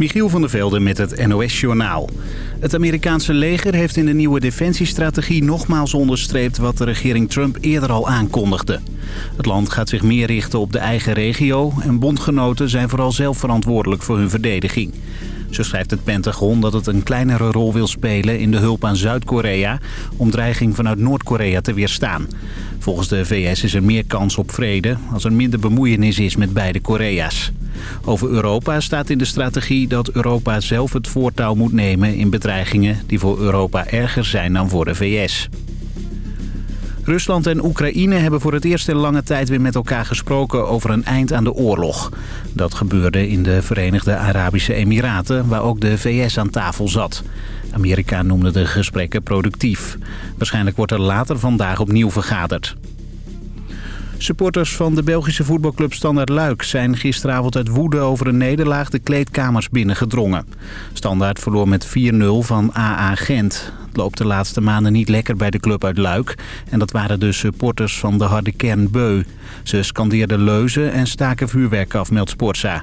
Michiel van der Velde met het NOS-journaal. Het Amerikaanse leger heeft in de nieuwe defensiestrategie nogmaals onderstreept wat de regering Trump eerder al aankondigde. Het land gaat zich meer richten op de eigen regio en bondgenoten zijn vooral zelf verantwoordelijk voor hun verdediging. Zo schrijft het Pentagon dat het een kleinere rol wil spelen in de hulp aan Zuid-Korea... om dreiging vanuit Noord-Korea te weerstaan. Volgens de VS is er meer kans op vrede als er minder bemoeienis is met beide Korea's. Over Europa staat in de strategie dat Europa zelf het voortouw moet nemen in bedreigingen die voor Europa erger zijn dan voor de VS. Rusland en Oekraïne hebben voor het eerst in lange tijd weer met elkaar gesproken over een eind aan de oorlog. Dat gebeurde in de Verenigde Arabische Emiraten, waar ook de VS aan tafel zat. Amerika noemde de gesprekken productief. Waarschijnlijk wordt er later vandaag opnieuw vergaderd. Supporters van de Belgische voetbalclub Standard Luik zijn gisteravond uit woede over een nederlaag de kleedkamers binnengedrongen. Standaard verloor met 4-0 van AA Gent. Het loopt de laatste maanden niet lekker bij de club uit Luik. En dat waren de supporters van de harde kern Beu. Ze scandeerden leuzen en staken vuurwerk af, meldt Sportza.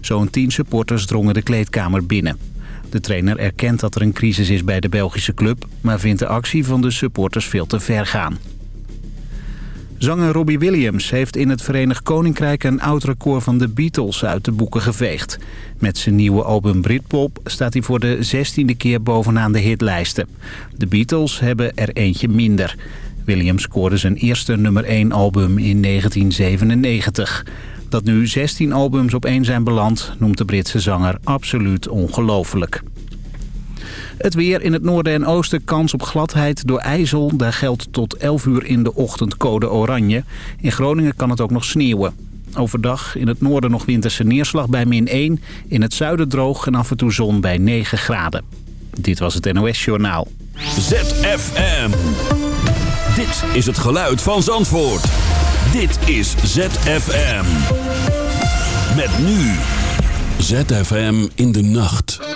Zo'n 10 supporters drongen de kleedkamer binnen. De trainer erkent dat er een crisis is bij de Belgische club... maar vindt de actie van de supporters veel te ver gaan. Zanger Robbie Williams heeft in het Verenigd Koninkrijk een oud record van de Beatles uit de boeken geveegd. Met zijn nieuwe album Britpop staat hij voor de zestiende keer bovenaan de hitlijsten. De Beatles hebben er eentje minder. Williams scoorde zijn eerste nummer 1 album in 1997. Dat nu 16 albums op één zijn beland noemt de Britse zanger absoluut ongelooflijk. Het weer in het noorden en oosten kans op gladheid door ijzel. Daar geldt tot 11 uur in de ochtend code oranje. In Groningen kan het ook nog sneeuwen. Overdag in het noorden nog winterse neerslag bij min 1. In het zuiden droog en af en toe zon bij 9 graden. Dit was het NOS Journaal. ZFM. Dit is het geluid van Zandvoort. Dit is ZFM. Met nu. ZFM in de nacht.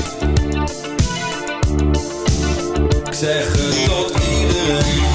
Zeg het tot iedereen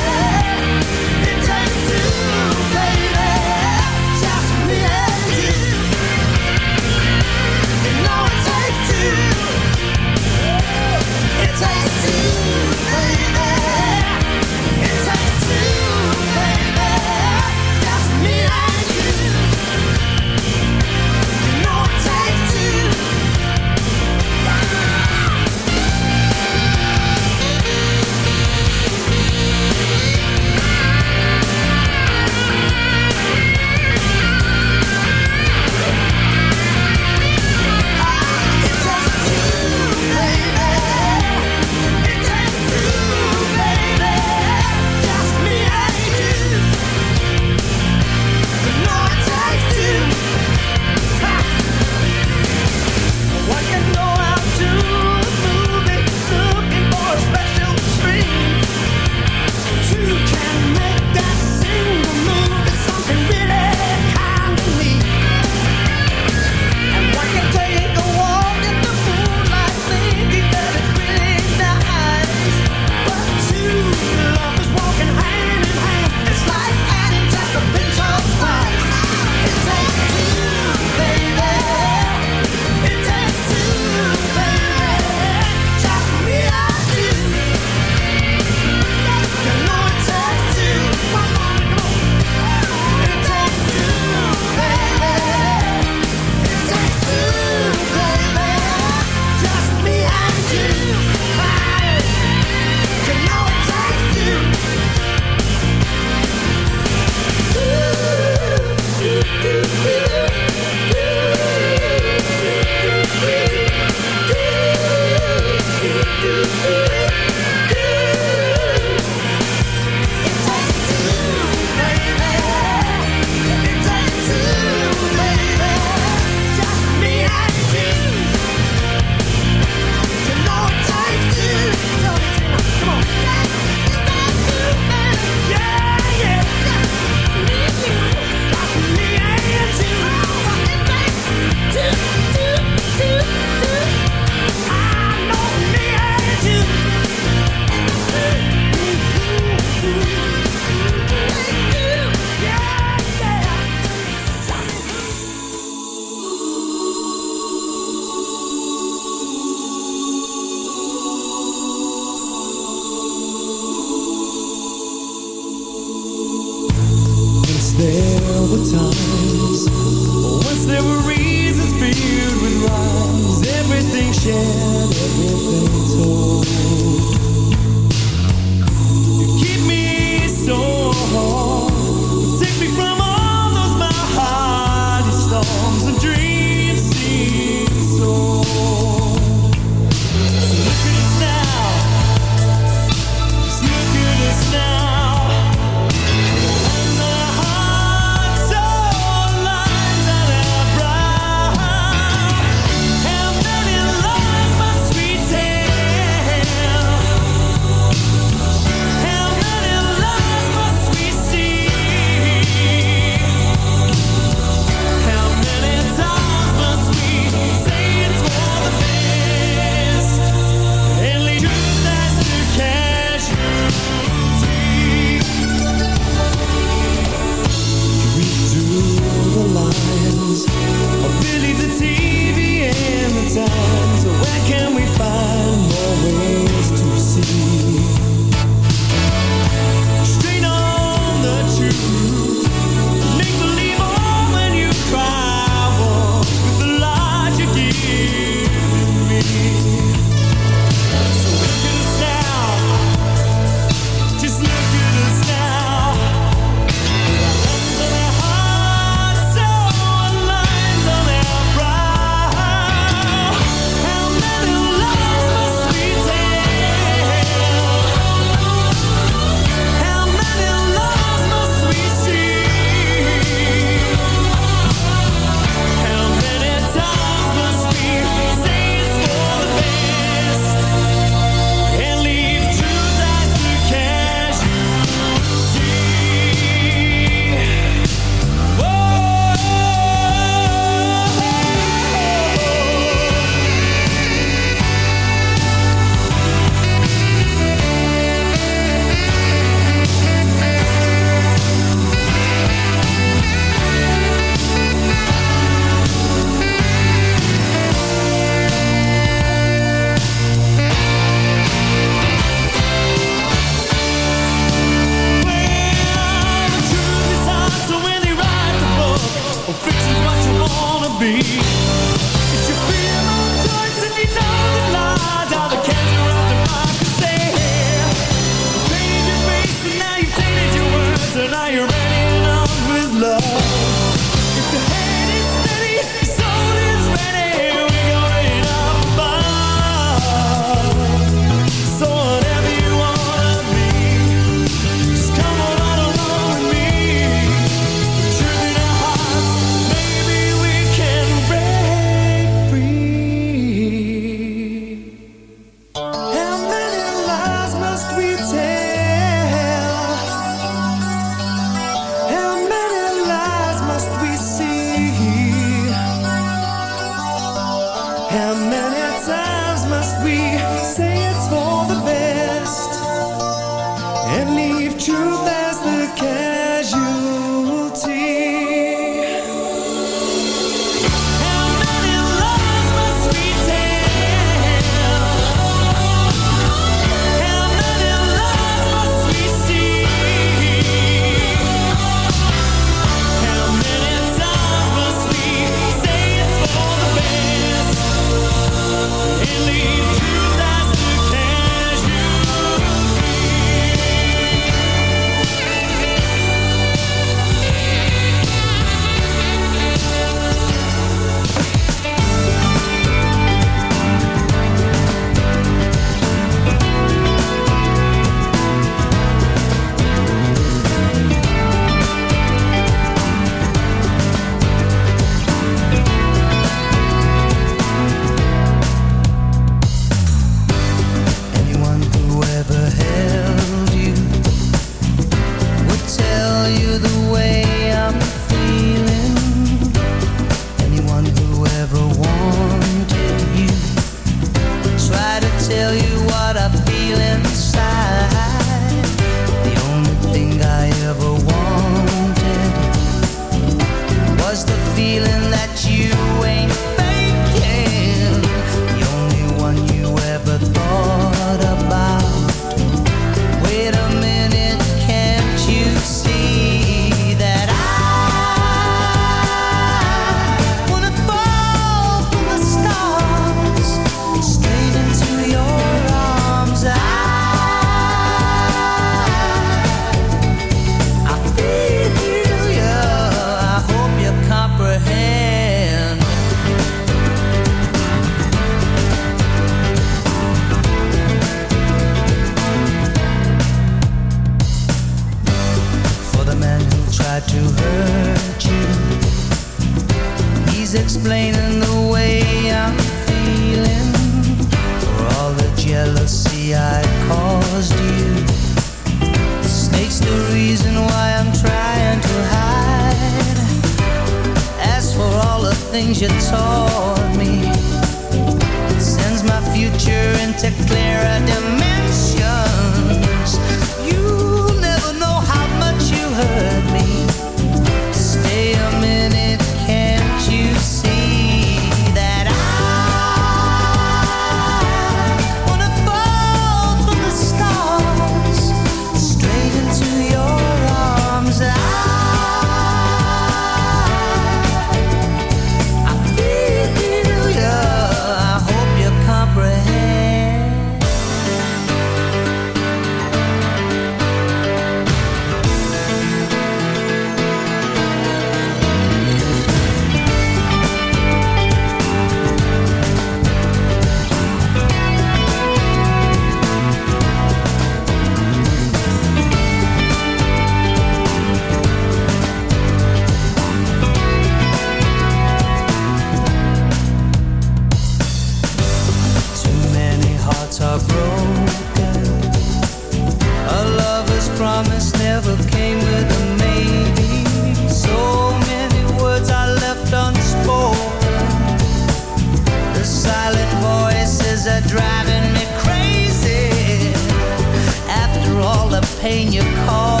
pain you caused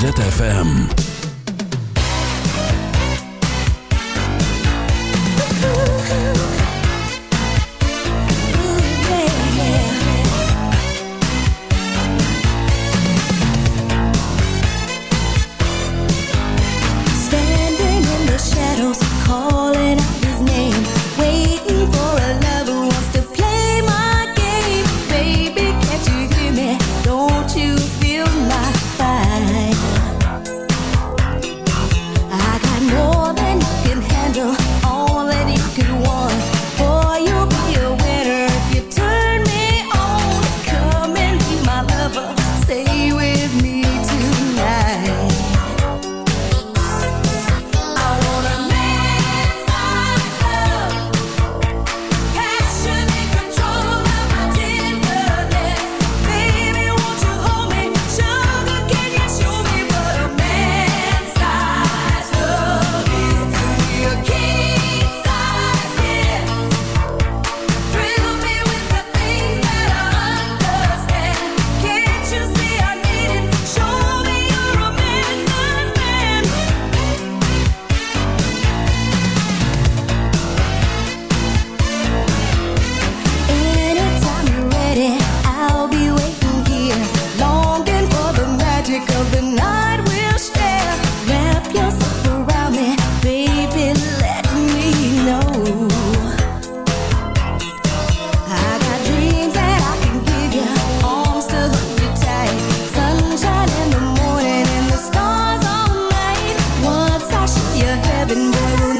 ZFM. you're heaven, boy. will